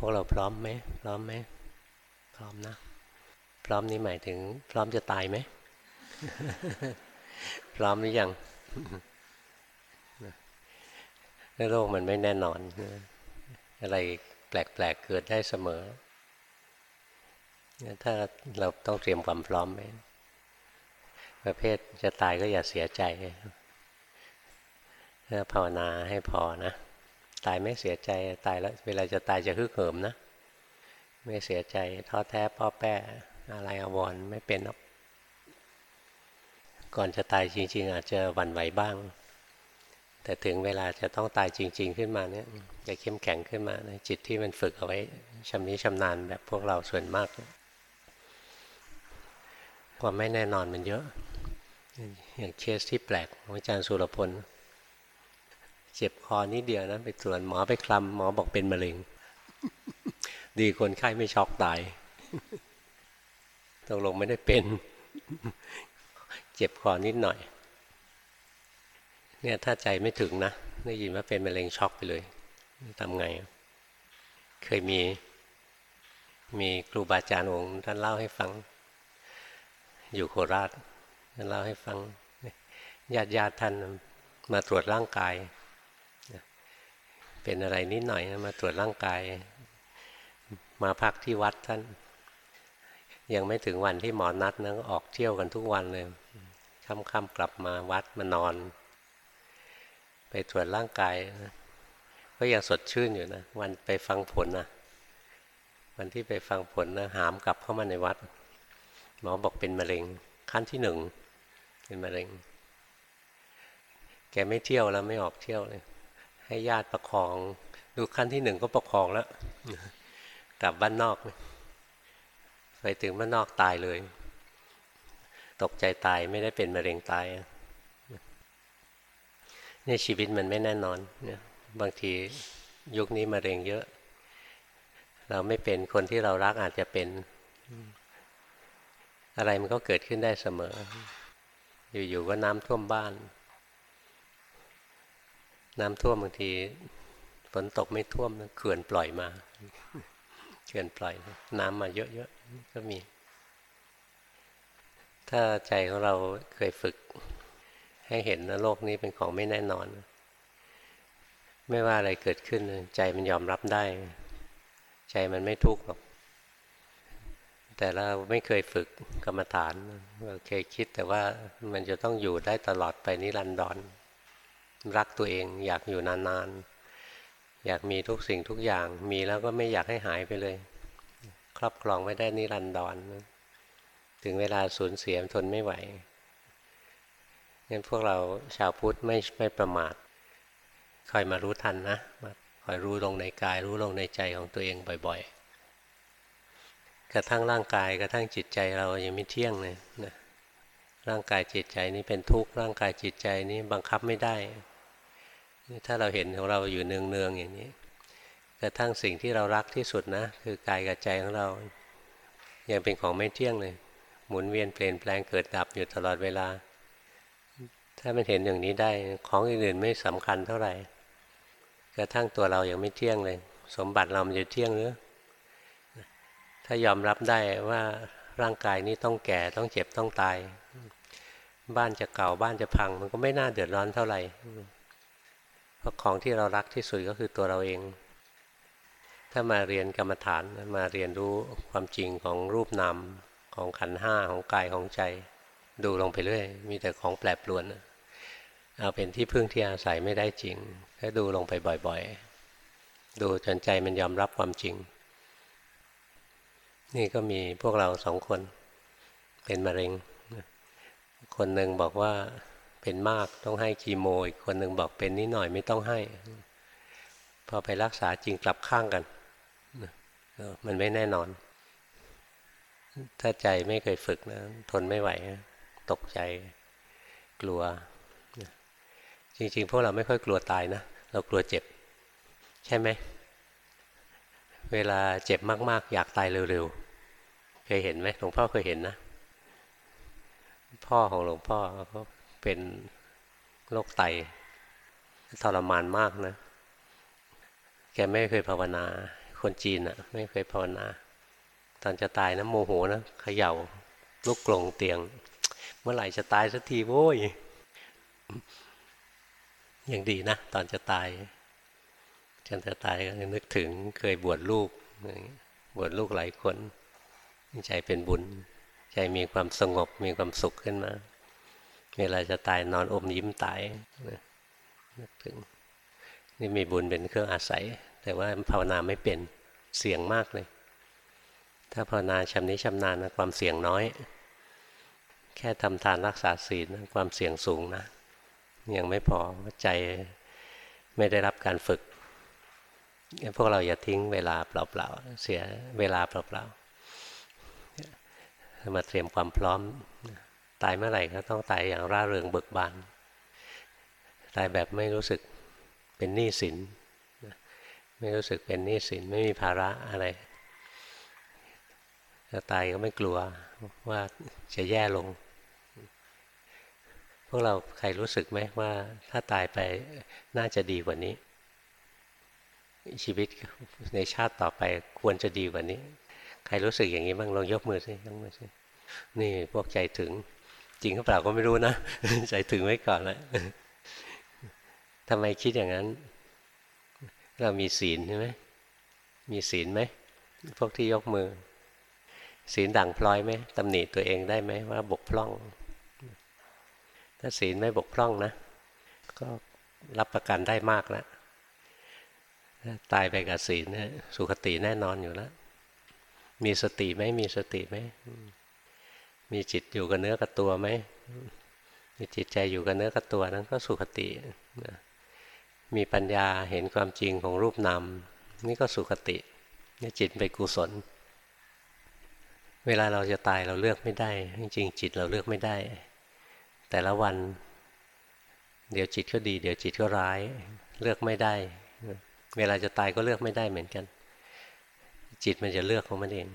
พวกเราพร้อมไหมพร้อมไหมพร้อมนะ พร้อมนี้หมายถึง พร้อมจะตายไหม พร้อมหรือยังโลกมันไม่แน่นอน อะไรแปลกๆเกิดได้เสมอ ถ้าเราต้องเตรียมความพร้อมไหมประเภทจะตายก็อย่าเสียใจ ภาวนาให้พอนะ ตายไม่เสียใจตายแล้วเวลาจะตายจะฮึกเหิมนะ ไม่เสียใจท้อแท้ป้อแป้อะไรอววรไม่เป็นหรอกก่อนจะตายจริง ๆ อาจจะหวั่นไหวบ้าง แต่ถึงเวลาจะต้องตายจริง ๆ ขึ้นมาเนี่ยจะเข้มแข็งขึ้นมานะจิตที่มันฝึกเอาไว้ชำนิชำนาญแบบพวกเราส่วนมากความไม่แน่นอนมันเยอะ อย่างเคสที่แปลกของอาจารย์สุรพล เจ็บคอนิดเดียวนะไปตรวจหมอไปคลำหมอบอกเป็นมะเร็ง ดีคนไข้ไม่ช็อกตายตกลงไม่ได้เป็น เจ็บคอนิดหน่อย เนี่ยถ้าใจไม่ถึงนะได้ยินว่าเป็นมะเร็งช็อกไปเลยทำไง เคยมี มีครูบาอาจารย์องค์ท่านเล่าให้ฟัง อยู่โคราชท่านเล่าให้ฟังญาติญาติท่านมาตรวจร่างกาย เป็นอะไรนิดหน่อยมาตรวจร่างกาย มาพักที่วัดท่าน ยังไม่ถึงวันที่หมอนัดนะออกเที่ยวกันทุกวันเลยค่ำๆกลับมาวัดมานอน ไปตรวจร่างกายนะก็ยังสดชื่นอยู่นะ วันไปฟังผลนะวันที่ไปฟังผลนะหามกลับเข้ามาในวัด หมอบอกเป็นมะเร็ง ขั้นที่หนึ่งเป็นมะเร็ง แกไม่เที่ยวแล้วไม่ออกเที่ยวเลย ให้ญาติประคอง ดูขั้นที่หนึ่งก็ประคองแล้วกลับบ้านนอก ไปถึงบ้านนอกตายเลย ตกใจตายไม่ได้เป็นมะเร็งตายนี่ชีวิตมันไม่แน่นอนบางทียุคนี้มะเร็งเยอะ เราไม่เป็นคนที่เรารักอาจจะเป็น อะไรมันก็เกิดขึ้นได้เสมอ อยู่ๆก็น้ำท่วมบ้าน น้ำท่วมบางทีฝนตกไม่ท่วมเขื่อนปล่อยมาเขื่อนปล่อย น้ำมาเยอะๆก็มี ถ้าใจของเราเคยฝึก ให้เห็นนะโลกนี้เป็นของไม่แน่นอน ไม่ว่าอะไรเกิดขึ้นใจมันยอมรับได้ ใจมันไม่ทุกข์หรอกแต่เราไม่เคยฝึกกรรมฐานเราเคยคิดแต่ว่ามันจะต้องอยู่ได้ตลอดไปนิรันดร รักตัวเอง อยากอยู่นานๆ อยากมีทุกสิ่งทุกอย่าง มีแล้วก็ไม่อยากให้หายไปเลย ครอบครองไม่ได้นิรันดรถึงเวลาสูญเสียทนไม่ไหวงั้นพวกเราชาวพุทธไม่ไม่ประมาทคอยมารู้ทันนะคอยรู้ลงในกาย รู้ลงในใจของตัวเองบ่อย ๆ กระทั่งร่างกายกระทั่งจิตใจเรายังไม่เที่ยงเลยนะร่างกายจิตใจนี้เป็นทุกข์ร่างกายจิตใจนี้บังคับไม่ได้ ถ้าเราเห็นของเราอยู่เนืองๆอย่างนี้กระทั่งสิ่งที่เรารักที่สุดนะ คือกายกับใจของเรา ยังเป็นของไม่เที่ยงเลย หมุนเวียนเปลี่ยนแปลงเกิดดับอยู่ตลอดเวลา ถ้ามันเห็นอย่างนี้ได้ของอื่นๆไม่สำคัญเท่าไหร่ กระทั่งตัวเรายังไม่เที่ยงเลย สมบัติเรามันจะเที่ยงหรือถ้ายอมรับได้ว่าร่างกายนี้ต้องแก่ต้องเจ็บต้องตาย บ้านจะเก่าบ้านจะพัง มันก็ไม่น่าเดือดร้อนเท่าไหร่ เพราะของที่เรารักที่สุดก็คือตัวเราเอง ถ้ามาเรียนกรรมฐานมาเรียนรู้ความจริงของรูปนามของขันห้าของกายของใจ ดูลงไปเรื่อย มีแต่ของแปรปรวนเอาเป็นที่พึ่งที่อาศัยไม่ได้จริงแค่ดูลงไปบ่อยๆ ดูจนใจมันยอมรับความจริง นี่ก็มีพวกเราสองคนเป็นมะเร็ง คนหนึ่งบอกว่า เป็นมากต้องให้คีโมอีกคนหนึ่งบอกเป็นนิดหน่อยไม่ต้องให้ พอไปรักษาจริงกลับข้างกัน มันไม่แน่นอน ถ้าใจไม่เคยฝึกนะ ทนไม่ไหว ตกใจกลัว จริงๆ พวกเราไม่ค่อยกลัวตายนะ เรากลัวเจ็บ ใช่ไหม เวลาเจ็บมาก ๆ อยากตายเร็วๆ เคยเห็นไหมหลวงพ่อเคยเห็นนะ พ่อของหลวงพ่อเขา เป็นโรคไตทรมานมากนะ แกไม่เคยภาวนา คนจีนอะไม่เคยภาวนา ตอนจะตายนะโมโหนะเขย่าลุกกลงเตียง เมื่อไหร่จะตายสักทีโว้ยยังดีนะ ตอนจะตายจนจะตายก็นึกถึงเคยบวชลูกบวชลูกหลายคน ใจเป็นบุญ ใจมีความสงบมีความสุขขึ้นมา เวลาจะตายนอนอมยิ้มตายนึกถึงนี่มีบุญเป็นเครื่องอาศัย แต่ว่าภาวนาไม่เป็นเสี่ยงมากเลย ถ้าภาวนาชำนิชำนาญนะความเสี่ยงน้อย แค่ทำทานรักษาศีลความเสี่ยงสูงนะยังไม่พอใจไม่ได้รับการฝึกพวกเราอย่าทิ้งเวลาเปล่าๆเสียเวลาเปล่าๆมาเตรียมความพร้อม ตายเมื่อไหร่ก็ต้องตายอย่างร่าเริงเบิกบานตายแบบไม่รู้สึกเป็นหนี้สินไม่รู้สึกเป็นหนี้สินไม่มีภาระอะไรจะตายก็ไม่กลัวว่าจะแย่ลง พวกเราใครรู้สึกไหมว่าถ้าตายไปน่าจะดีกว่านี้ ชีวิตในชาติต่อไปควรจะดีกว่านี้ ใครรู้สึกอย่างนี้บ้างลองยกมือสิยกมือสินี่พวกใจถึง จริงหรือเปล่าก็ไม่รู้นะใจถึงไว้ก่อนแล้วทำไมคิดอย่างนั้น เรามีศีลใช่ไหมมีศีลไหมพวกที่ยกมือ ศีลด่างพลอยไหมตำหนิตัวเองได้ไหมว่าบกพร่อง ถ้าศีลไม่บกพร่องนะ ก็รับประกันได้มากแล้วตายไปกับศีลเนี่ยสุขติแน่นอนอยู่แล้ว มีสติไหมมีสติไหม มีจิตอยู่กับเนื้อกับตัวไหมมีจิตใจอยู่กับเนื้อกับตัวนั้นก็สุขตินะมีปัญญาเห็นความจริงของรูปนามนี่ก็สุขตินี่จิตเป็นกุศล เวลาเราจะตายเราเลือกไม่ได้ จริงๆจิตเราเลือกไม่ได้ แต่ละวัน เดี๋ยวจิตก็ดี เดี๋ยวจิตก็ร้าย เลือกไม่ได้ เวลาจะตายก็เลือกไม่ได้เหมือนกัน จิตมันจะเลือกของมันเอง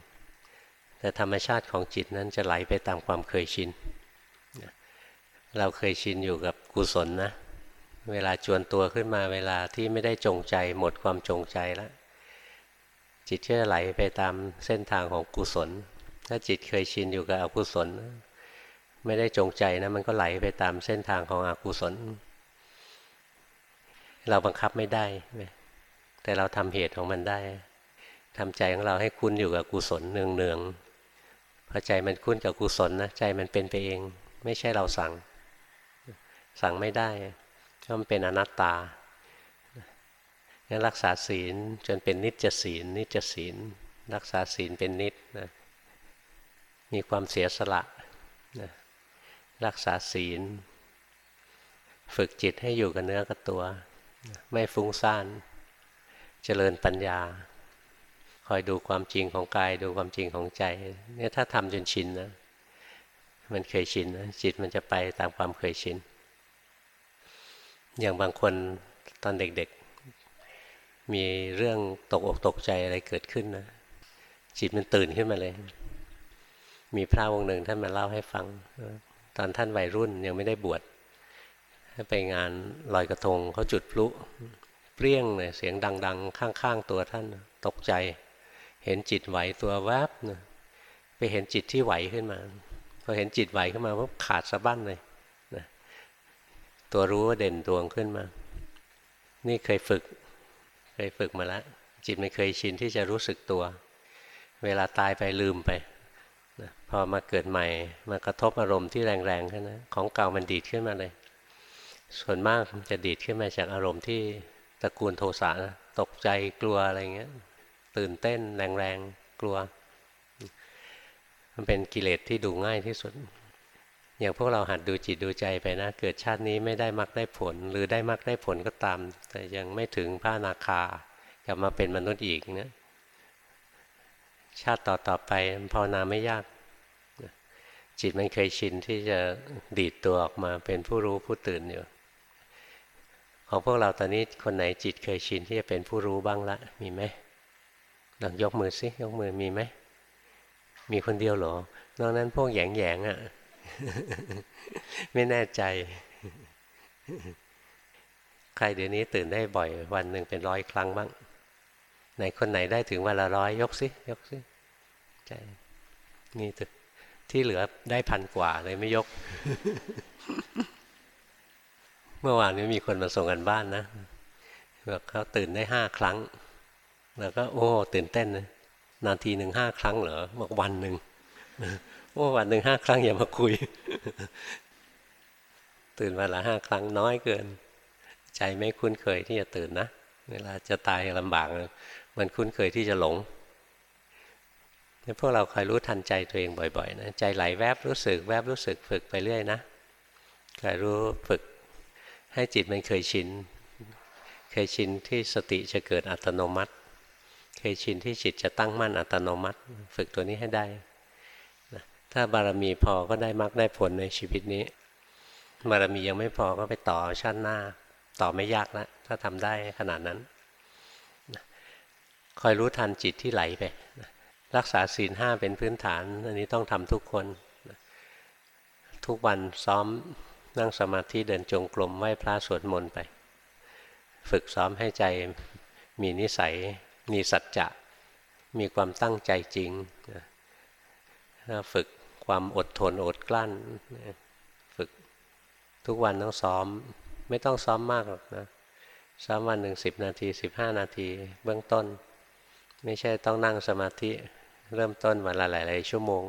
แต่ธรรมชาติของจิตนั้นจะไหลไปตามความเคยชิน เราเคยชินอยู่กับกุศลนะ เวลาจวนตัวขึ้นมาเวลาที่ไม่ได้จงใจหมดความจงใจแล้ว จิตก็จะไหลไปตามเส้นทางของกุศล ถ้าจิตเคยชินอยู่กับอกุศล ไม่ได้จงใจนะมันก็ไหลไปตามเส้นทางของอกุศล เราบังคับไม่ได้ แต่เราทำเหตุของมันได้ทำใจของเราให้คุ้นอยู่กับกุศลเนืองๆ พอใจมันคุ้นกับกุศลนะใจมันเป็นไปเอง ไม่ใช่เราสั่ง สั่งไม่ได้ก็มันเป็นอนัตตางั้นรักษาศีลจนเป็นนิจศีล นิจศีล รักษาศีลเป็นนิจนะมีความเสียสละนะรักษาศีล ฝึกจิตให้อยู่กับเนื้อกับตัว ไม่ฟุ้งซ่าน เจริญปัญญา อยดูความจริงของกาย ดูความจริงของใจ เนี่ยถ้าทำจนชินนะ มันเคยชินนะจิตมันจะไปตามความเคยชิน อย่างบางคนตอนเด็กๆ มีเรื่องตกอกตกใจอะไรเกิดขึ้นนะ จิตมันตื่นขึ้นมาเลย มีพระองค์หนึ่งท่านมาเล่าให้ฟัง ตอนท่านวัยรุ่นยังไม่ได้บวชไปงานลอยกระทงเขาจุดพลุเปรี้ยงเลยเสียงดัง ๆ ข้าง ๆ ตัวท่านตกใจ เห็นจิตไหวตัวแวบนะไปเห็นจิตที่ไหวขึ้นมาพอเห็นจิตไหวขึ้นมาปุ๊บขาดสะบั้นเลยตัวรู้ว่าเด่นดวงขึ้นมา นี่เคยฝึก เคยฝึกมาแล้วจิตมันเคยชินที่จะรู้สึกตัว เวลาตายไปลืมไปนะพอมาเกิดใหม่มากระทบอารมณ์ที่แรงๆขึ้นนะของเก่ามันดีดขึ้นมาเลย ส่วนมากจะดีดขึ้นมาจากอารมณ์ที่ตระกูลโทสะนะตกใจกลัวอะไรเงี้ย ตื่นเต้นแรงๆ กลัว มันเป็นกิเลสที่ดูง่ายที่สุด อย่างพวกเราหัดดูจิตดูใจไปนะ เกิดชาตินี้ไม่ได้มักได้ผล หรือได้มักได้ผลก็ตาม แต่ยังไม่ถึงพระนาคากลับมาเป็นมนุษย์อีกเนะชาติต่อต่อไปภาวนาไม่ยาก จิตมันเคยชินที่จะดีดตัวออกมาเป็นผู้รู้ผู้ตื่นอยู่ของพวกเราตอนนี้คนไหนจิตเคยชินที่จะเป็นผู้รู้บ้างละมีไหม ลองยกมือสิยกมือมีไหม มีคนเดียวหรอ นอกนั้นพวกแยงแยงอะ่ะ ไม่แน่ใจ ใครเดี๋ยวนี้ตื่นได้บ่อย วันหนึ่งเป็นร้อยครั้งบ้าง ไหนคนไหนได้ถึงวันละร้อยยกสิยกสิใจนี่ตึกที่เหลือได้พันกว่าเลยไม่ยก เมื่อวานนี้มีคนมาส่งกันบ้านนะบอกเขาตื่นได้ห้าครั้ง แล้วก็โอ้ตื่นเต้นนะนาทีหนึ่งห้าครั้งเหรอบอกวันหนึ่งโอ้วันหนึ่งห้าครั้งอย่ามาคุย ตื่นวันละห้าครั้งน้อยเกิน ใจไม่คุ้นเคยที่จะตื่นนะเวลาจะตายลำบากมันคุ้นเคยที่จะหลงพวกเราคอยรู้ทันใจตัวเองบ่อยๆนะใจไหลแวบรู้สึก แวบรู้สึกฝึกไปเรื่อยนะคอยรู้ฝึก ให้จิตมันเคยชิน เคยชินที่สติจะเกิดอัตโนมัติ เคยชินที่จิตจะตั้งมั่นอัตโนมัติ ฝึกตัวนี้ให้ได้ถ้าบารมีพอก็ได้มรรคได้ผลในชีวิตนี้ บารมียังไม่พอก็ไปต่อชาติหน้า ต่อไม่ยากนะถ้าทำได้ขนาดนั้นคอยรู้ทันจิตที่ไหลไปรักษาศีลห้าเป็นพื้นฐานอันนี้ต้องทำทุกคนทุกวันซ้อมนั่งสมาธิเดินจงกรมไหว้พระสวดมนต์ไป ฝึกซ้อมให้ใจมีนิสัย มีสัจจะมีความตั้งใจจริงฝึกความอดทนอดกลั้น ฝึกทุกวันต้องซ้อม ไม่ต้องซ้อมมากหรอกนะซ้อมวันหนึ่งสิบนาทีสิบห้านาทีเบื้องต้น ไม่ใช่ต้องนั่งสมาธิเริ่มต้นวันละหลายๆชั่วโมง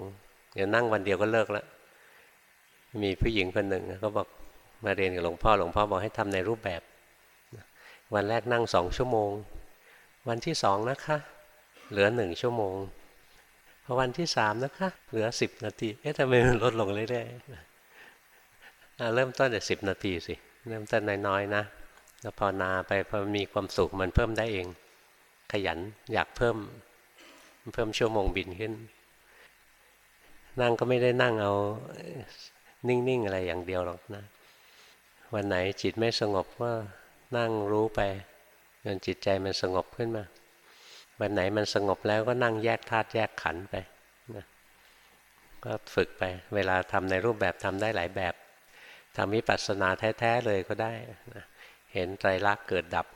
เดี๋ยวนั่งวันเดียวก็เลิกแล้วมีผู้หญิงคนหนึ่งก็บอกมาเรียนกับหลวงพ่อหลวงพ่อบอกให้ทำในรูปแบบ วันแรกนั่งสองชั่วโมง วันที่สองนะคะ เหลือหนึ่งชั่วโมงพอวันที่สามนะคะ เหลือสิบนาทีเอ๊ะทำไมมันลดลงเรื่อยๆเริ่มต้นจากสิบนาทีสิเริ่มต้นน้อยๆนะแล้วพอนาไปพอมีความสุขมันเพิ่มได้เอง ขยันอยากเพิ่ม เพิ่มชั่วโมงบินขึ้น นั่งก็ไม่ได้นั่งเอานิ่งๆอะไรอย่างเดียวหรอกนะ วันไหนจิตไม่สงบก็นั่งรู้ไป จนจิตใจมันสงบขึ้นมาวันไหนมันสงบแล้วก็นั่งแยกธาตุแยกขันไปนะก็ฝึกไป เวลาทำในรูปแบบทำได้หลายแบบทำวิปัสสนาแท้ๆเลยก็ได้นะเห็นไตรลักษณ์เกิดดับ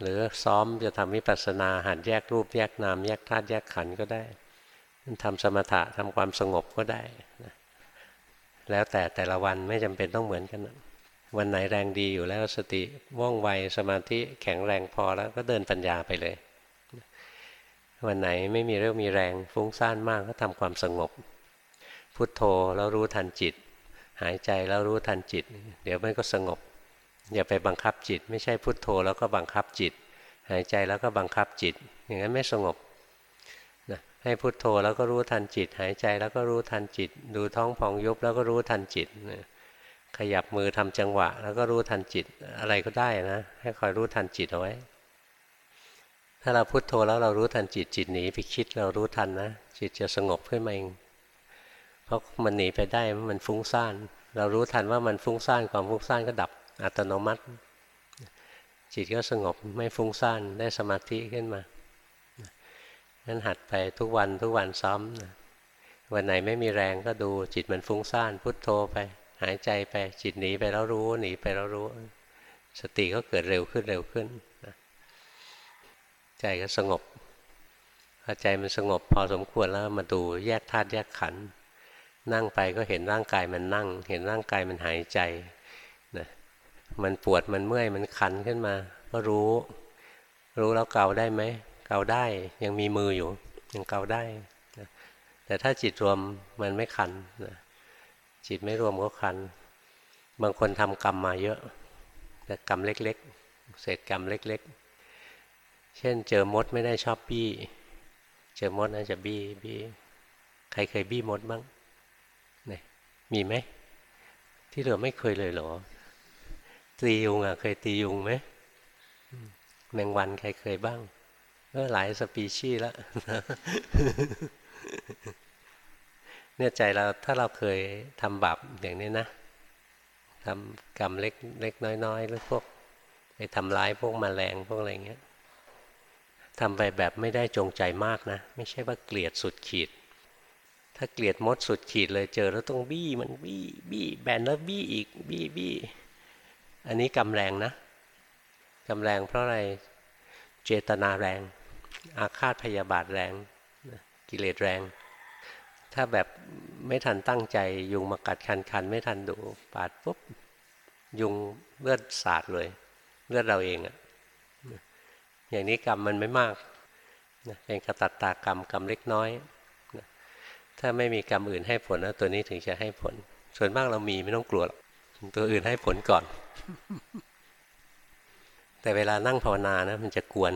หรือซ้อมจะทำวิปัสสนาหันแยกรูปแยกนามแยกธาตุแยกขันก็ได้ทำสมถะทำความสงบก็ได้นะแล้วแต่แต่ละวันไม่จำเป็นต้องเหมือนกัน วันไหนแรงดีอยู่แล้วสติว่องไวสมาธิแข็งแรงพอแล้วก็เดินปัญญาไปเลย วันไหนไม่มีเรื่องมีแรงฟุ้งซ่านมากก็ทำความสงบ พุทโธแล้วรู้ทันจิต หายใจแล้วรู้ทันจิต เดี๋ยวมันก็สงบ อย่าไปบังคับจิต ไม่ใช่พุทโธแล้วก็บังคับจิต หายใจแล้วก็บังคับจิต อย่างนั้นไม่สงบนะให้พุโทโธแล้วก็รู้ทันจิต หายใจแล้วก็รู้ทันจิต ดูท้องพองยุบแล้วก็รู้ทันจิต ขยับมือทำจังหวะ แล้วก็รู้ทันจิตอะไรก็ได้นะ ให้คอยรู้ทันจิตเอาไว้ ถ้าเราพุโทโธแล้วเรารู้ทันจิตจิตหนีไปคิดเรารู้ทันนะ จิตจะสงบขึ้นมาเอง เพราะมันหนีไปได้มันฟุ้งซ่าน เรารู้ทันว่ามันฟุ้งซ่านความฟุ้งซ่านก็ดับอัตโนมัติ จิตก็สงบไม่ฟุ้งซ่านได้สมาธิขึ้นมางั้นหัดไปทุกวันทุกวันซ้อมนะวันไหนไม่มีแรงก็ดูจิตมันฟุ้งซ่านพุทโธไป หายใจไปจิตหนีไปแล้วรู้หนีไปแล้วรู้ สติก็เกิดเร็วขึ้นเร็วขึ้นนะใจก็สงบพอใจมันสงบพอสมควรแล้วมาดูแยกธาตุแยกขันธ์นั่งไปก็เห็นร่างกายมันนั่ง เห็นร่างกายมันหายใจนะมันปวดมันเมื่อยมันคันขึ้นมา ก็รู้ รู้แล้วเกาได้ไหมเกาได้ยังมีมืออยู่ยังเกาได้นะแต่ถ้าจิตรวมมันไม่คันนะ จิตไม่รวมก็คัน บางคนทำกรรมมาเยอะ แต่กรรมเล็กๆ เศษกรรมเล็ก ๆ เช่น เจอมดไม่ได้ชอบบี้ เจอมดน่าจะบี้บี้ใครเคยบี้มดบ้างนี่มีไหม ที่เหลือไม่เคยเลยเหรอ ตียุงอะ เคยตียุงไหมแมงวันใครเคยบ้างก็หลายสปีชีส์แล้ว เนี่ยใจเราถ้าเราเคยทำบาปอย่างนี้นะทำกรรมเล็กเล็กน้อยๆหรือพวกไปทำร้ายพวกมแมลงพวกอะไรเงี้ยทำไปแบบไม่ได้จงใจมากนะ ไม่ใช่ว่าเกลียดสุดขีด ถ้าเกลียดมดสุดขีดเลยเจอแล้วต้องบี้มันบี้บี้แบนแล้วบี้อีกบี้บี้อันนี้กำแรงนะกำแรงเพราะอะไรเจตนาแรง อาฆาตพยาบาทแรงกิเลสแรง ถ้าแบบไม่ทันตั้งใจ ยุงมากัดคันคันไม่ทันดูปาดปุ๊บยุงเลือดสาดเลย เลือดเราเองอะอย่างนี้กรรมมันไม่มากเป็นกระตัตตากรรมกรรมเล็กน้อยถ้าไม่มีกรรมอื่นให้ผลนะตัวนี้ถึงจะให้ผล ส่วนมากเรามีไม่ต้องกลัวหรอกตัวอื่นให้ผลก่อน แต่เวลานั่งภาวนานะมันจะกวน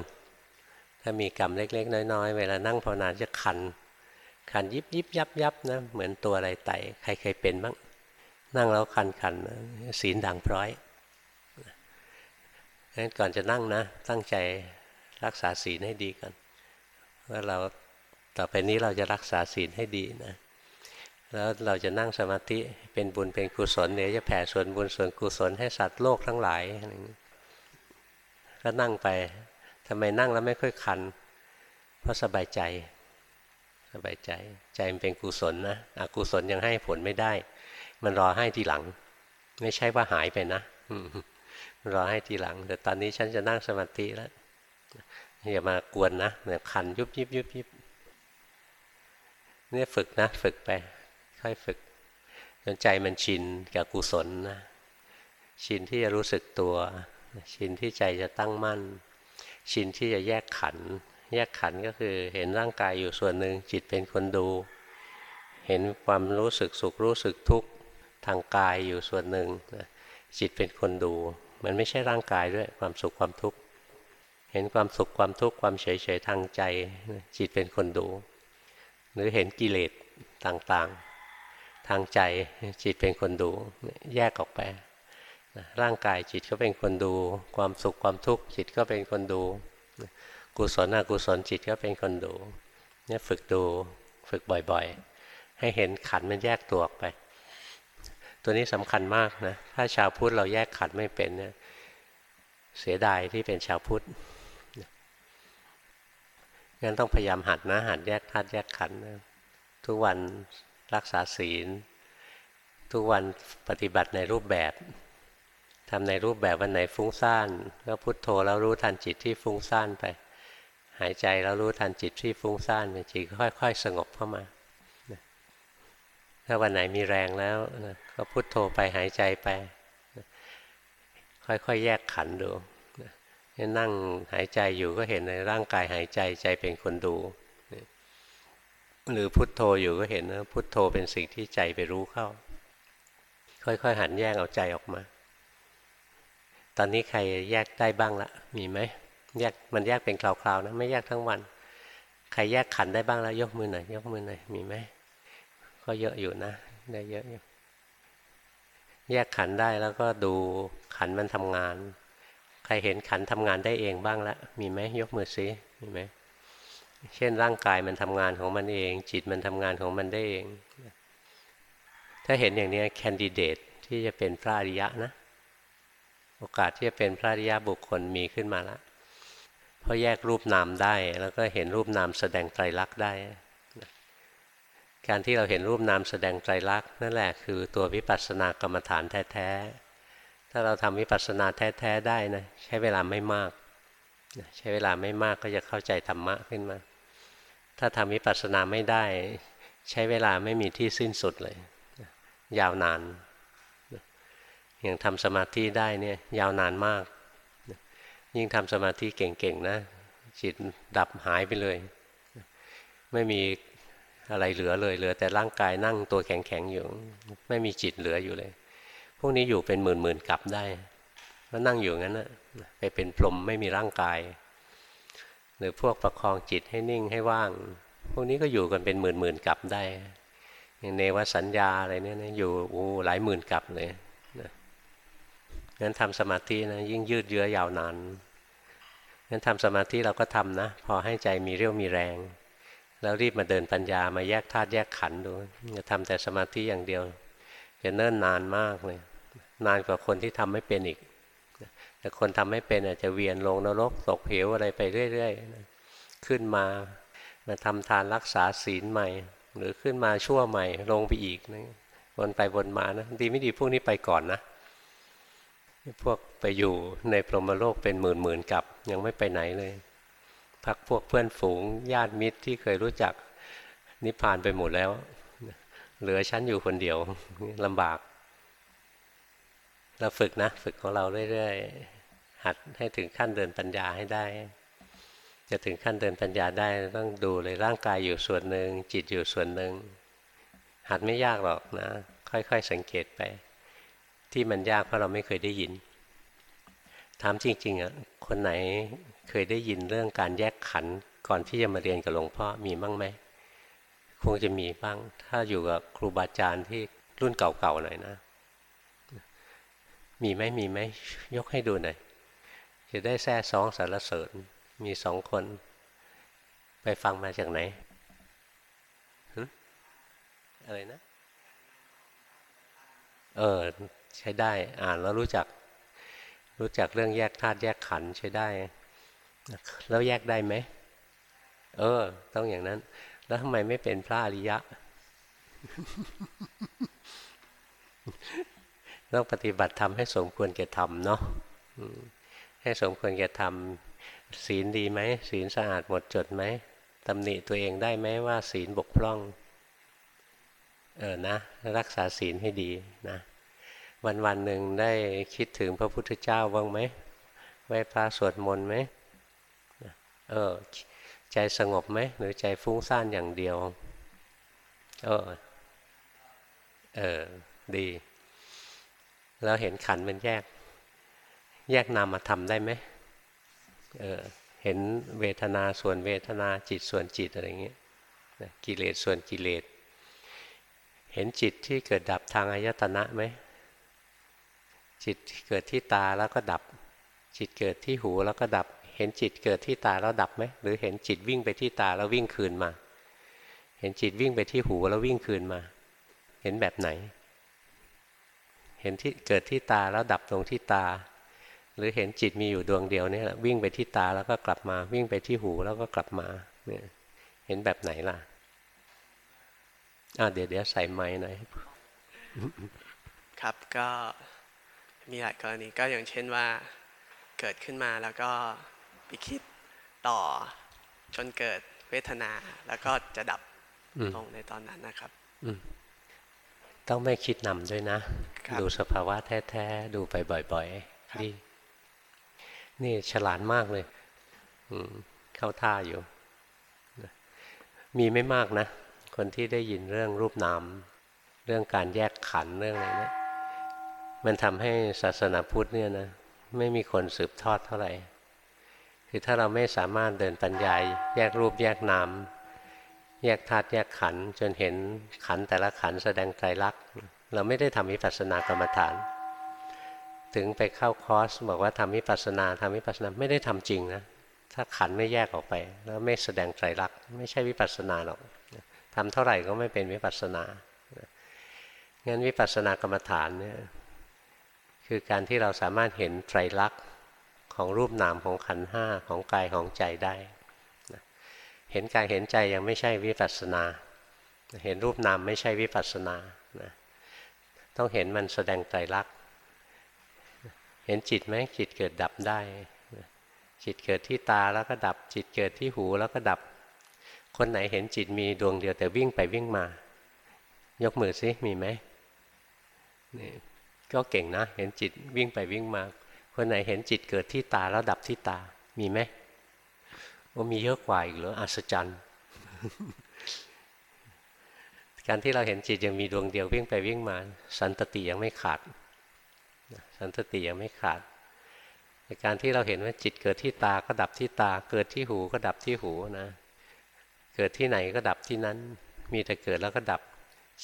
ถ้ามีกรรมเล็ก ๆ น้อย ๆ เวลานั่งภาวนาจะคัน คันยิบยิบยับยับนะเหมือนตัวอะไรไต่ใครเคยเป็นบ้างนั่งแล้วคันคันศีลด่างพร้อยงั้นก่อนจะนั่งนะ ตั้งใจรักษาศีลให้ดีก่อนว่าเราต่อไปนี้เราจะรักษาศีลให้ดีนะแล้วเราจะนั่งสมาธิเป็นบุญเป็นกุศลเดี๋ยวจะแผ่ส่วนบุญส่วนกุศลให้สัตว์โลกทั้งหลายก็นั่งไปทำไมนั่งแล้วไม่ค่อยคัน เพราะสบายใจ สบายใจ ใจมันเป็นกุศลนะอกุศลยังให้ผลไม่ได้ มันรอให้ทีหลัง ไม่ใช่ว่าหายไปนะรอให้ทีหลัง แต่ตอนนี้ฉันจะนั่งสมาธิแล้วอย่ามากวนนะเนี่ยคันยุบยิบยุบยิบเนี่ยฝึกนะ ฝึกไป ค่อยฝึกจนใจมันชินกับกุศลนะชินที่จะรู้สึกตัว ชินที่ใจจะตั้งมั่น ชินที่จะแยกขัน แยกขันก็คือเห็นร่างกายอยู่ส่วนหนึ่งจิตเป็นคนดู เห็นความรู้สึกสุขรู้สึกทุกข์ทางกายอยู่ส่วนหนึ่งจิตเป็นคนดู มันไม่ใช่ร่างกายด้วยความสุขความทุกข์เห็นความสุขความทุกข์ความเฉยเฉยทางใจจิตเป็นคนดู หรือเห็นกิเลสต่างๆ ทางใจจิตเป็นคนดูแยกออกไปร่างกายจิตก็เป็นคนดู ความสุขความทุกข์จิตก็เป็นคนดู กุศลอกุศลจิตก็เป็นคนดูเนี่ยฝึกดูฝึกบ่อยๆ ให้เห็นขันมันแยกตัวออกไป ตัวนี้สำคัญมากนะ ถ้าชาวพุทธเราแยกขันไม่เป็นเนี่ยเสียดายที่เป็นชาวพุทธงั้นต้องพยายามหัดนะหัดแยกธาตุแยกขันธ์ทุกวันรักษาศีล ทุกวันปฏิบัติในรูปแบบทำในรูปแบบวันไหนฟุ้งซ่านก็พุโทโธแล้วรู้ทันจิตที่ฟุ้งซ่านไป หายใจแล้วรู้ทันจิตที่ฟุ้งซ่านจิตค่อย ๆ สงบเข้ามา ถ้าวันไหนมีแรงแล้วก็พุโทโธไปหายใจไปค่อยๆแยกขันดูนั่งหายใจอยู่ก็เห็นในร่างกายหายใจใจเป็นคนดูหรือพุทโธอยู่ก็เห็นนะพุทโธเป็นสิ่งที่ใจไปรู้เข้า ค่อยๆหันแยกเอาใจออกมา ตอนนี้ใครแยกได้บ้างละมีไหม แยกมันแยกเป็นคราวๆนะไม่แยกทั้งวัน ใครแยกขันได้บ้างแล้ว ยกมือหน่อยยกมือหน่อยมีไหมก็เยอะอยู่นะ ได้เยอะอยู่แยกขันได้แล้วก็ดูขันมันทำงาน ใครเห็นขันทำงานได้เองบ้างละมีไหมยกมือซิมีไหมเช่นร่างกายมันทำงานของมันเอง จิตมันทำงานของมันได้เอง ถ้าเห็นอย่างนี้แคนดิเดตที่จะเป็นพระอริยะนะ โอกาสที่จะเป็นพระอริยะบุคคลมีขึ้นมาแล้ว เพราะแยกรูปนามได้ แล้วก็เห็นรูปนามแสดงไตรลักษณ์ได้ การที่เราเห็นรูปนามแสดงไตรลักษณ์นั่นแหละคือตัววิปัสสนากรรมฐานแท้ๆ ถ้าเราทำวิปัสสนาแท้ๆได้นะใช้เวลาไม่มาก ใช้เวลาไม่มากก็จะเข้าใจธรรมะขึ้นมา ถ้าทำวิปัสสนาไม่ได้ ใช้เวลาไม่มีที่สิ้นสุดเลย ยาวนาน อย่างทำสมาธิได้เนี่ยยาวนานมาก ยิ่งทำสมาธิเก่งๆนะจิตดับหายไปเลย ไม่มีอะไรเหลือเลย เหลือแต่ร่างกายนั่งตัวแข็งๆอยู่ ไม่มีจิตเหลืออยู่เลย พวกนี้อยู่เป็นหมื่นหมื่นกลับได้ก็นั่งอยู่งั้นนะไปเป็นพรหมไม่มีร่างกาย หรือพวกประคองจิตให้นิ่งให้ว่าง พวกนี้ก็อยู่กันเป็นหมื่นหมื่นกลับได้อย่างเนวสัญญาอะไรเนี่ยนะอยู่อูหลายหมื่นกลับเลย งั้นทำสมาธินะยิ่งยืดเยื้อยาวนานงั้นทำสมาธิเราก็ทำนะ พอให้ใจมีเรี่ยวมีแรง แล้วรีบมาเดินปัญญามาแยกธาตุแยกขันธ์ดูจะทำแต่สมาธิอย่างเดียวจะเนิ่นนานมากเลย นานกว่าคนที่ทำไม่เป็นอีก แต่คนทำไม่เป็นอาจจะเวียนลงนรกตกเหวอะไรไปเรื่อยๆขึ้นมามาทำทานรักษาศีลใหม่ หรือขึ้นมาชั่วใหม่ลงไปอีกนะวนไปวนมานะดีไม่ดีพวกนี้ไปก่อนนะ พวกไปอยู่ในพรหมโลกเป็นหมื่นหมื่นกับ ยังไม่ไปไหนเลย พักพวกเพื่อนฝูงญาติมิตรที่เคยรู้จักนิพพานไปหมดแล้ว เหลือฉันอยู่คนเดียวลำบาก เราฝึกนะ ฝึกของเราเรื่อยๆ หัดให้ถึงขั้นเดินปัญญาให้ได้ จะถึงขั้นเดินปัญญาได้ต้องดูเลยร่างกายอยู่ส่วนหนึ่งจิตอยู่ส่วนหนึ่งหัดไม่ยากหรอกนะ ค่อยๆ สังเกตไป ที่มันยากเพราะเราไม่เคยได้ยิน ถามจริงๆอะคนไหนเคยได้ยินเรื่องการแยกขันก่อนที่จะมาเรียนกับหลวงพ่อมีบ้างไหมคงจะมีบ้าง ถ้าอยู่กับครูบาอาจารย์ที่รุ่นเก่าๆหน่อยนะ มีไหมมีไหมยกให้ดูหน่อยจะได้แท้สองสารเสริญมีสองคน ไปฟังมาจากไหนอะไรนะ เออ ใช้ได้อ่านแล้วรู้จัก รู้จักเรื่องแยกธาตุแยกขันธ์ใช้ได้ แล้วแยกได้ไหมเออ ต้องอย่างนั้น แล้วทำไมไม่เป็นพระอริยะต้องปฏิบัติธรรมให้สมควรแก่ธรรมเนาะให้สมควรแก่ธรรมศีลดีไหมศีลสะอาดหมดจดไหมตำหนิตัวเองได้ไหมว่าศีลบกพร่อง เออนะ รักษาศีลให้ดีนะ วันวันหนึ่งได้คิดถึงพระพุทธเจ้าบ้างไหมไหว้พระสวดมนต์ไหมเออใจสงบไหมหรือใจฟุ้งซ่านอย่างเดียว เออเออดี แล้วเห็นขันมันแยก แยกนามมาทำได้ไหมเออเห็นเวทนาส่วนเวทนาจิตส่วนจิตอะไรเงี้ยกิเลสส่วนกิเลส เห็นจิตที่เกิดดับทางอายตนะไหม จิตเกิดที่ตาแล้วก็ดับ จิตเกิดที่หูแล้วก็ดับ เห็นจิตเกิดที่ตาแล้วดับไหมหรือเห็นจิตวิ่งไปที่ตาแล้ววิ่งคืนมา เห็นจิตวิ่งไปที่หูแล้ววิ่งคืนมา เห็นแบบไหน เห็นที่เกิดที่ตาแล้วดับตรงที่ตา หรือเห็นจิตมีอยู่ดวงเดียวนี่แหละวิ่งไปที่ตาแล้วก็กลับมา วิ่งไปที่หูแล้วก็กลับมาเนี่ยเห็นแบบไหนล่ะอ่าเดี๋ยวเดี๋ยวใส่ไม้หน่อยครับก็ มีหลายกรณีก็อย่างเช่นว่าเกิดขึ้นมาแล้วก็ไปคิดต่อจนเกิดเวทนาแล้วก็จะดับลงในตอนนั้นนะครับต้องไม่คิดนำด้วยนะ ดูสภาวะแท้ๆ ดูไปบ่อยๆดีนี่ฉลาดมากเลยเข้าท่าอยู่ มีไม่มากนะ คนที่ได้ยินเรื่องรูปนาม เรื่องการแยกขันเรื่องอะไรเนี่ย มันทำให้ศาสนาพุทธเนี่ยนะไม่มีคนสืบทอดเท่าไหร่คือถ้าเราไม่สามารถเดินปัญญาแยกรูปแยกนามแยกธาตุแยกขันจนเห็นขันแต่ละขันแสดงไตรลักษณ์เราไม่ได้ทำวิปัสสนากรรมฐาน ถึงไปเข้าคอร์สบอกว่าทำวิปัสสนาทำวิปัสสนาไม่ได้ทำจริงนะถ้าขันไม่แยกออกไป แล้วไม่แสดงไตรลักษณ์ไม่ใช่วิปัสสนาหรอกทำเท่าไหร่ก็ไม่เป็นวิปัสสนางั้นวิปัสสนากรรมฐานเนี่ย คือการที่เราสามารถเห็นไตรลักษณ์ของรูปนามของขันห้าของกายของใจได้เห็นกายเห็นใจยังไม่ใช่วิปัสสนา เห็นรูปนามไม่ใช่วิปัสสนาต้องเห็นมันแสดงไตรลักษณ์เห็นจิตไหมจิตเกิดดับได้ จิตเกิดที่ตาแล้วก็ดับ จิตเกิดที่หูแล้วก็ดับ คนไหนเห็นจิตมีดวงเดียวแต่วิ่งไปวิ่งมา ยกมือซิมีไหมนี่ ก็เก่งนะ เห็นจิตวิ่งไปวิ่งมา คนไหนเห็นจิตเกิดที่ตาแล้วดับที่ตา มีไหมว่ามีเยอะกว่าอีกหรืออัศจรรย์ การที่เราเห็นจิตยังมีดวงเดียววิ่งไปวิ่งมา สันตติยังไม่ขาด สันตติยังไม่ขาดการที่เราเห็นว่าจิตเกิดที่ตาก็ดับที่ตา เกิดที่หูก็ดับที่หูนะ เกิดที่ไหนก็ดับที่นั้น มีแต่เกิดแล้วก็ดับ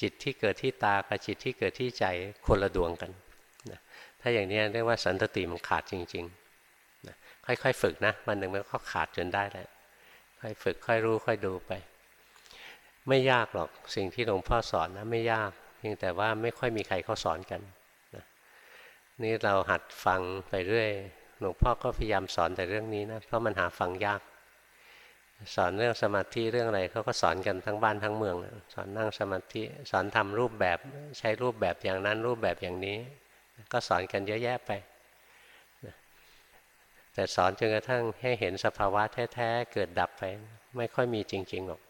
จิตที่เกิดที่ตากับจิตที่เกิดที่ใจคนละดวงกันนะถ้าอย่างนี้เรียกว่าสันตติมันขาดจริงๆนะค่อยๆฝึกนะวันหนึ่งมันก็ขาดจนได้แหละค่อยฝึกค่อยรู้ค่อยดูไป ไม่ยากหรอกสิ่งที่หลวงพ่อสอนนะไม่ยาก เพียงแต่ว่าไม่ค่อยมีใครเขาสอนกันนะนี่เราหัดฟังไปเรื่อยหลวงพ่อก็พยายามสอนแต่เรื่องนี้นะเพราะมันหาฟังยาก สอนเรื่องสมาธิเรื่องอะไรเขาก็สอนกันทั้งบ้านทั้งเมือง สอนนั่งสมาธิสอนทำรูปแบบใช้รูปแบบอย่างนั้นรูปแบบอย่างนี้ ก็สอนกันเยอะแยะไป แต่สอนจนกระทั่งให้เห็นสภาวะแท้ๆเกิดดับไป ไม่ค่อยมีจริงๆหรอก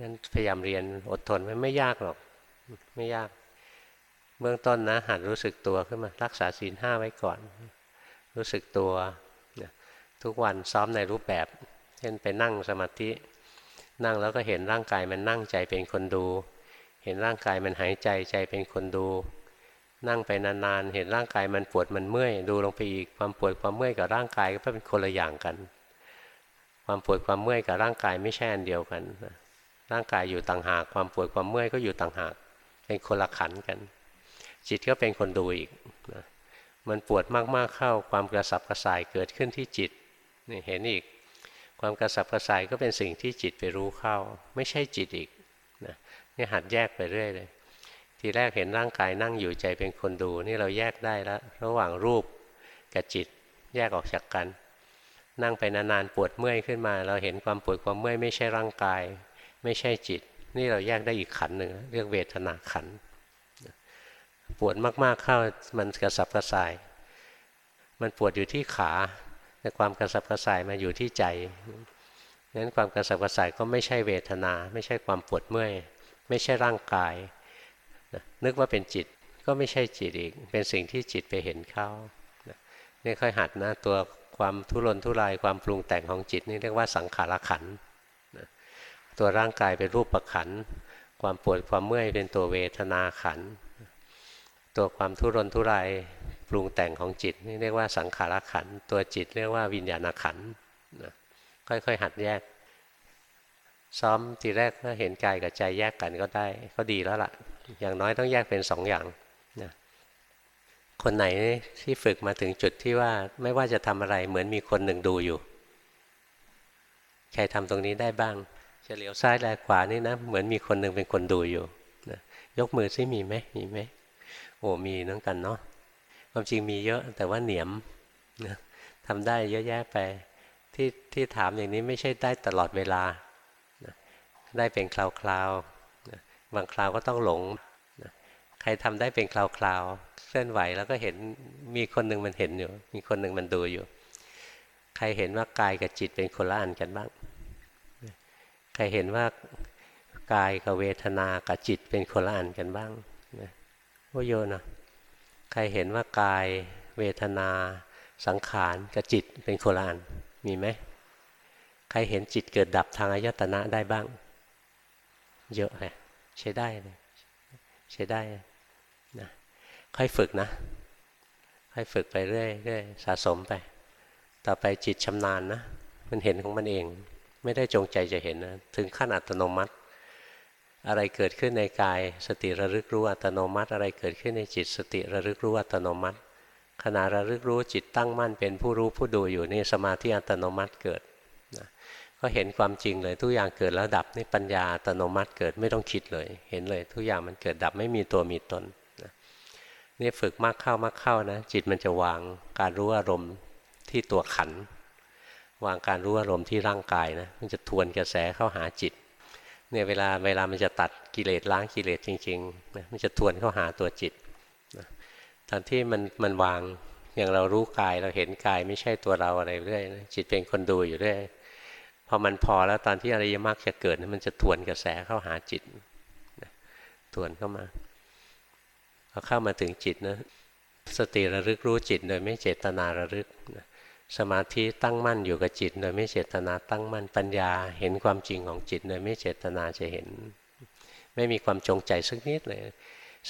งั้นพยายามเรียนอดทนไว้ไม่ยากหรอกไม่ยาก เบื้องต้นนะหัดรู้สึกตัวขึ้นมา รักษาศีลห้าไว้ก่อน รู้สึกตัวทุกวันซ้อมในรูปแบบ เช่นไปนั่งสมาธิ นั่งแล้วก็เห็นร่างกายมันนั่งใจเป็นคนดู เห็นร่างกายมันหายใจใจเป็นคนดู นั่งไปนานๆ เห็นร่างกายมันปวดมันเมื่อย ดูลงไปอีกความปวดความเมื่อยกับร่างกายก็เป็นคนละอย่างกัน ความปวดความเมื่อยกับร่างกายไม่ใช่อันเดียวกันร่างกายอยู่ต่างหากความปวดความเมื่อยก็อยู่ต่างหาก เป็นคนละขันกัน จิตก็เป็นคนดูอีกนะมันปวดมากๆเข้าความกระสับกระส่ายเกิดขึ้นที่จิตนี่เห็นอีก ความกระสับกระส่ายก็เป็นสิ่งที่จิตไปรู้เข้า ไม่ใช่จิตอีกนะนี่หัดแยกไปเรื่อยเลย ทีแรกเห็นร่างกายนั่งอยู่ใจเป็นคนดู นี่เราแยกได้แล้ว ระหว่างรูปกับจิตแยกออกจากกัน นั่งไปนานๆปวดเมื่อยขึ้นมา เราเห็นความปวดความเมื่อยไม่ใช่ร่างกาย ไม่ใช่จิต นี่เราแยกได้อีกขันหนึ่งเรียกเวทนาขันปวดมากๆเข้ามันกระสับกระส่าย มันปวดอยู่ที่ขา แต่ความกระสับกระส่ายมาอยู่ที่ใจนั้นความกระสับกระส่ายก็ไม่ใช่เวทนา ไม่ใช่ความปวดเมื่อย ไม่ใช่ร่างกาย นึกว่าเป็นจิตก็ไม่ใช่จิตอีก เป็นสิ่งที่จิตไปเห็นเข้านี่ค่อยหัดนะตัวความทุรนทุรายความปรุงแต่งของจิตนี่เรียกว่าสังขารขันตัวร่างกายเป็นรูปประขันความปวดความเมื่อยเป็นตัวเวทนาขันตัวความทุรนทุราย ปรุงแต่งของจิตนี่เรียกว่าสังขารขัน ตัวจิตเรียกว่าวิญญาณขันนะค่อยๆหัดแยก ซ้อมทีแรกก็เห็นกายกับใจแยกกันก็ได้ ก็ดีแล้วละ่ะ อย่างน้อยต้องแยกเป็นสองอย่างนะคนไหนที่ฝึกมาถึงจุดที่ว่าไม่ว่าจะทำอะไรเหมือนมีคนหนึ่งดูอยู่ ใครทำตรงนี้ได้บ้างจะเหลียวซ้ายแลขวานี่นะ เหมือนมีคนหนึ่งเป็นคนดูอยู่นะยกมือซิมีไหมมีไหมโอ้มีนั่งกันเนาะ ความจริงมีเยอะแต่ว่าเหนียมนะทำได้เยอะแยะไปที่ที่ถามอย่างนี้ไม่ใช่ได้ตลอดเวลา ได้เป็นคราวๆบางคราวก็ต้องหลง ใครทำได้เป็นคราวๆเคลื่อนไหวแล้วก็เห็นมีคนหนึ่งมันเห็นอยู่ มีคนหนึ่งมันดูอยู่ ใครเห็นว่ากายกับจิตเป็นคนละอันกันบ้าง ใครเห็นว่ากายกับเวทนากับจิตเป็นคนละอันกันบ้างโอโยนะ ครเห็นว่ากาย เวทนา สังขารกับจิตเป็นโคลานมีไหมใครเห็นจิตเกิดดับทางอายตนะได้บ้าง เยอะเลยใช้ได้เลยใช้ได้นะค่อยฝึกนะค่อยฝึกไปเรื่อยๆสะสมไป ต่อไปจิตชำนาญนะ มันเห็นของมันเอง ไม่ได้จงใจจะเห็นนะ ถึงขั้นอัตโนมัติ อะไรเกิดขึ้นในกาย สติระลึกรู้อัตโนมัติ อะไรเกิดขึ้นในจิต สติระลึกรู้อัตโนมัติขณะระลึกรู้จิตตั้งมั่นเป็นผู้รู้ผู้ดูอยู่นี่สมาธิอัตโนมัติเกิดนะก็เห็นความจริงเลยทุกอย่างเกิดแล้วดับนี่ปัญญาอัตโนมัติเกิดไม่ต้องคิดเลย เห็นเลยทุกอย่างมันเกิดดับไม่มีตัวมีตนนะนี่ฝึกมากเข้ามากเข้านะจิตมันจะวางการรู้อารมณ์ที่ตัวขัน วางการรู้อารมณ์ที่ร่างกายนะมันจะทวนกระแสเข้าหาจิต เนี่ยเวลาเวลามันจะตัดกิเลสล้างกิเลสจริงๆนะมันจะทวนเข้าหาตัวจิตนะตอนที่มันมันวางอย่างเรารู้กายเราเห็นกายไม่ใช่ตัวเราอะไรเรื่อยนะจิตเป็นคนดูอยู่เรื่อยพอมันพอแล้วตอนที่อริยมรรคจะเกิดมันจะทวนกระแสเข้าหาจิตนะทวนเข้ามาพอเข้ามาถึงจิตนะสติระลึกรู้จิตโดยไม่เจตนาระลึกนะ สมาธิตั้งมั่นอยู่กับจิตโดยไม่เจตนาตั้งมั่นปัญญา เห็นความจริงของจิตโดยไม่เจตนาจะเห็น ไม่มีความจงใจสักนิดเลย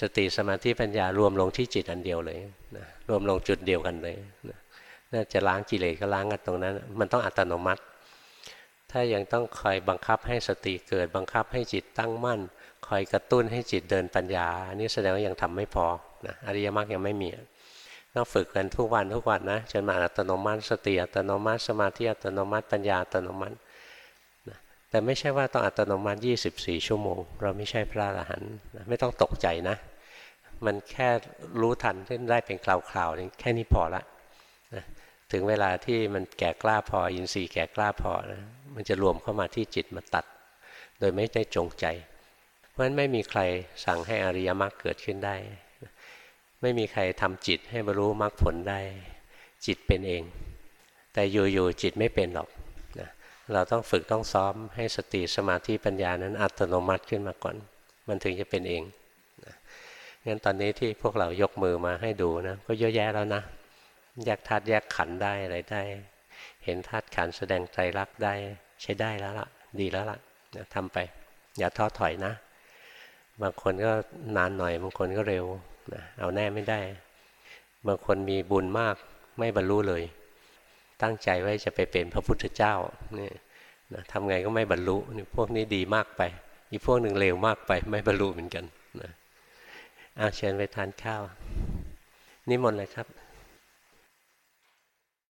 สติสมาธิปัญญารวมลงที่จิตอันเดียวเลยนะรวมลงจุดเดียวกันเลยนะน่าจะล้างกิเลสก็ล้างกันตรงนั้น มันต้องอัตโนมัติ ถ้ายังต้องคอยบังคับให้สติเกิดบังคับให้จิตตั้งมั่น คอยกระตุ้นให้จิตเดินปัญญาอันนี้แสดงว่ายังทำไม่พอนะอริยมรรคยังไม่มี ต้องฝึกกันทุกวันทุกวันนะจนมาอัตโนมัติสติอัตโนมัติสมาธิอัตโนมัติปัญญาอัตโนมัติแต่ไม่ใช่ว่าต้องอัตโนมัติ 24 ชั่วโมง เราไม่ใช่พระอรหันต์ไม่ต้องตกใจนะ มันแค่รู้ทันขึ้นได้เป็นคราวๆแค่นี้พอละนะถึงเวลาที่มันแก่กล้าพออินทรีย์แก่กล้าพอนะมันจะรวมเข้ามาที่จิตมาตัด โดยไม่ได้จงใจ เพราะฉะนั้นไม่มีใครสั่งให้อริยมรรคเกิดขึ้นได้ ไม่มีใครทำจิตให้บรรลุมรรคผลได้ จิตเป็นเอง แต่อยู่ๆจิตไม่เป็นหรอกนะเราต้องฝึกต้องซ้อมให้สติสมาธิปัญญานั้นอัตโนมัติขึ้นมาก่อน มันถึงจะเป็นเองนะงั้นตอนนี้ที่พวกเรายกมือมาให้ดูนะก็เยอะแยะแล้วนะแยกธาตุแยกขันได้อะไรได้ เห็นธาตุขันแสดงใจรักได้ใช้ได้แล้วล่ะ ดีแล้วล่ะนะทำไป อย่าท้อถอยนะ บางคนก็นานหน่อย บางคนก็เร็ว นะเอาแน่ไม่ได้บางคนมีบุญมากไม่บรรลุเลย ตั้งใจไว้จะไปเป็นพระพุทธเจ้านี่นะทำไงก็ไม่บรรลุนี่พวกนี้ดีมากไป อีกพวกหนึ่งเร็วมากไปไม่บรรลุเหมือนกันนะเอาเชิญไปทานข้าวนิมนต์เลยครับ